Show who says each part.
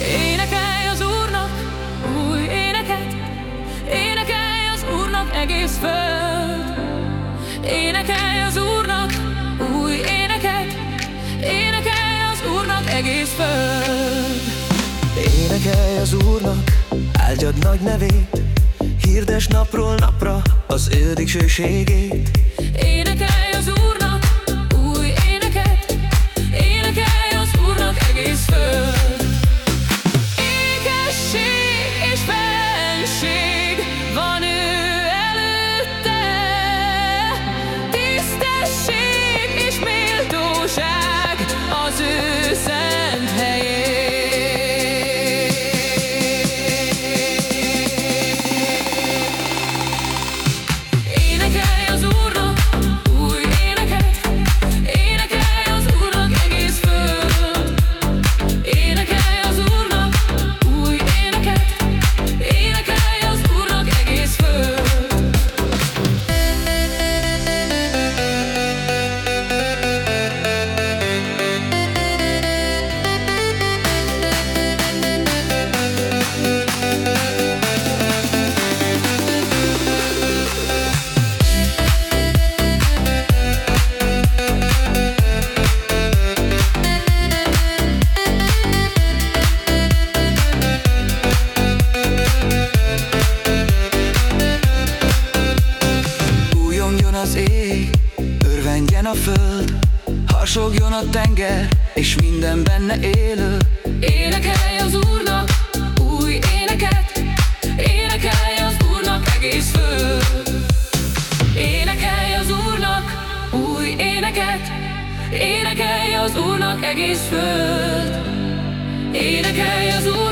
Speaker 1: Énekelj az Úrnak új éneket, énekelj az Úrnak egész föld. Énekelj az Úrnak új éneket, énekelj az Úrnak egész föld.
Speaker 2: Énekelj az Úrnak, áldjad nagy nevét, Hirdes napról napra az ő dicsőségét.
Speaker 1: Énekelj
Speaker 2: ég, örvendjen a föld, Harsogjon a tenger, és minden benne élő.
Speaker 1: Énekelj az Úrnak új éneket, énekelj az Úrnak egész föld. Énekelj az Úrnak új éneket, énekelj az Úrnak egész föld. Énekelj az Úrnak